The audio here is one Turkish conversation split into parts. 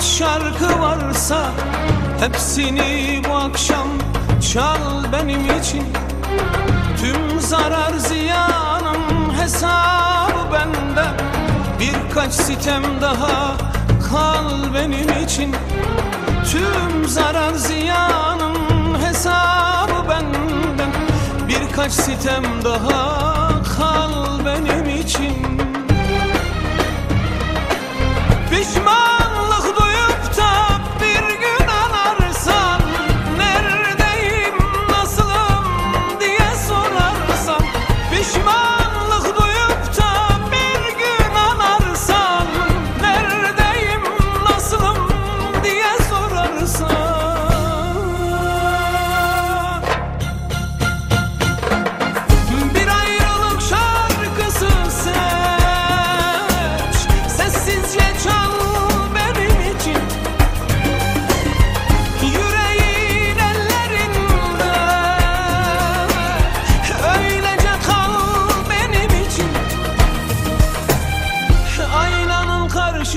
Kaç şarkı varsa Hepsini bu akşam çal benim için. Tüm zarar ziyanın hesabı bende. Birkaç sitem daha kal benim için. Tüm zarar ziyanın hesabı benden Birkaç sitem daha kal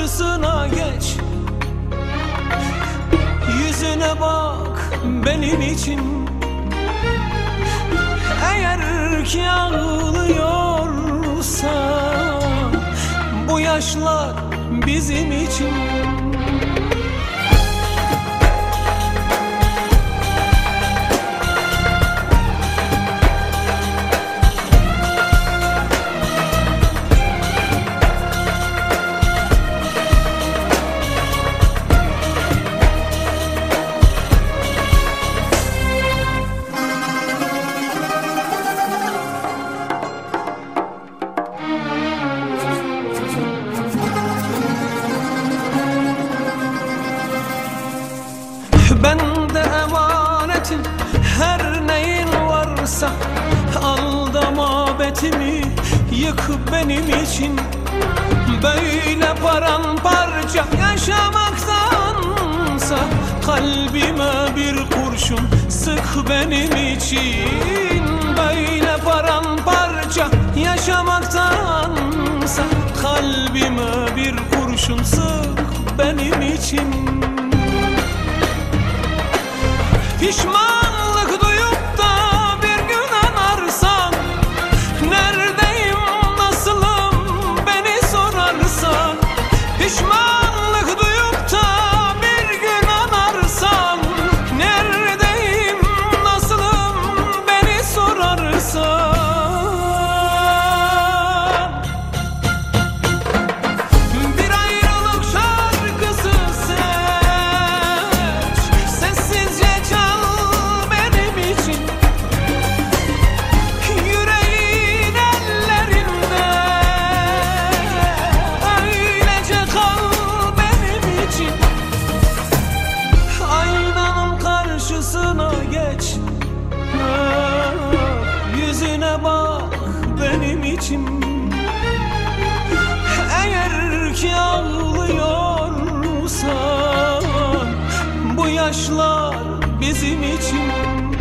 karşısına geç. Yüzüne bak benim için. Eğer ki ağlıyorsa Bu yaşlar bizim için Ben de emanetin her neyin varsa Al da mabetimi yık benim için. Böyle paramparça yaşamaktansa Kalbime bir kurşun sık benim için. Böyle paramparça yaşamaktansa Kalbime bir kurşun sık benim için Pişmanlık için eğer ki ağlıyorsan Bu yaşlar bizim için